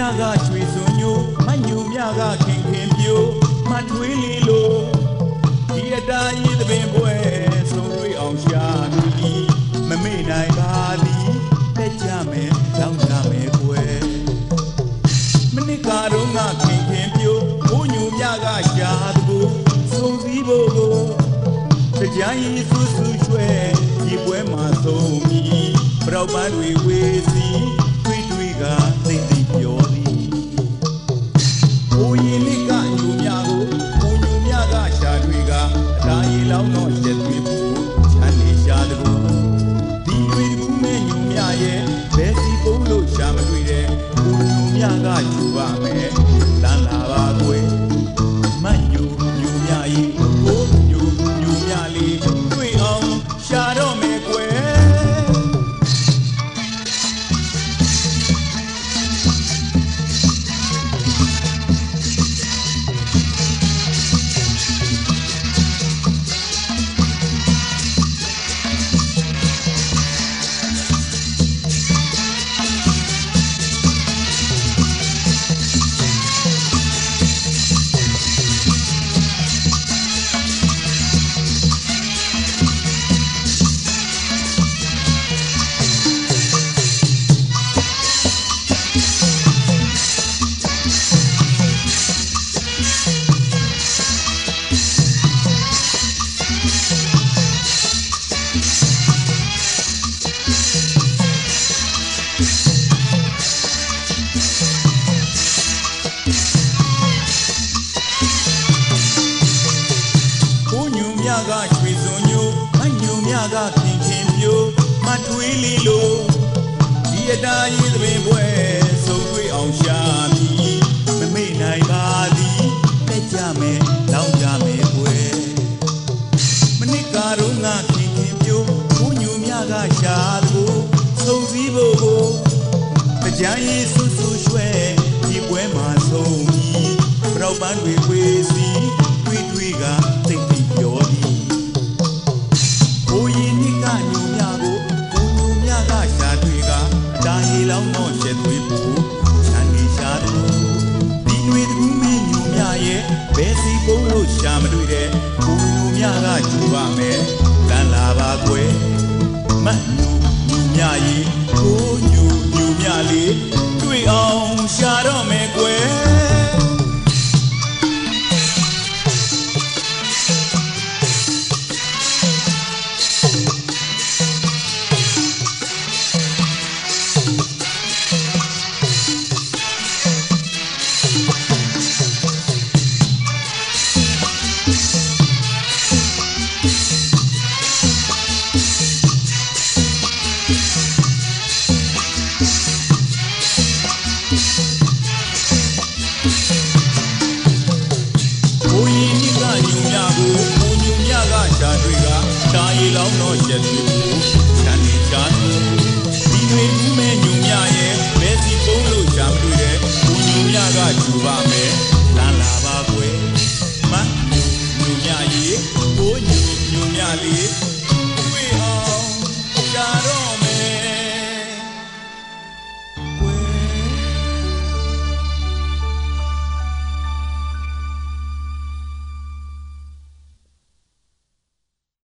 ကချွေစွန်ညိုမညူမြကခင်ခင်ပြိုမထွေးလီလိုဒီအတိုင်းသပင်ပွဲဆုံးတွေ့အောင်ရှာပြီမမေ့နိုင်ပါသည်တက်ကြမယ်လောင်းကြမယ်ကွယ်မနစ်ကတော့ငါခင်ခင်ပြိုဘိုးညူမြကရှာတကူစုံစည်းဖို့ကိုတရားရည်ဆူဆူရွှဲဒီပွဲမှာဆုံးပြီပရောက်ပန်းတွေဝေစီတွေ့တွေ့က လောင်းတော့ရက်တွေဖို့ချမ်းနေရှာတကူဒီတွေတကူမဲ့ညူမြရဲ့ဘယ်စီပုံးလို့ရှာမတွေ့တဲ့ဘိုးညူမြကယူပါမယ် ကိုညူမြကရွှေစွန်ညိုမညူမြကခင်ခင်ပြိုမထွေးလီလိုဒီအတားရေးသပင်ပွဲဆုံးတွေ့အောင်ရှာပြီမမေ့နိုင်ပါသည်လက်ကြမယ်လောင်းကြမယ်ကွယ်မနစ်ကတော့ငါခင်ခင်ပြိုကိုညူမြကရှာသူစုံစည်းဖို့ကို တရားရေးဆူ မြကရှာတွေကတာရီလောင်းတော့ရက်တွေကိုချမ်းနေရှာသူဒီတွေဦးမဲညူမြရဲ့ဘယ်စီပုံးလို့ရှာမတွေ့တဲ့ဘိုးညူမြကကျူပါ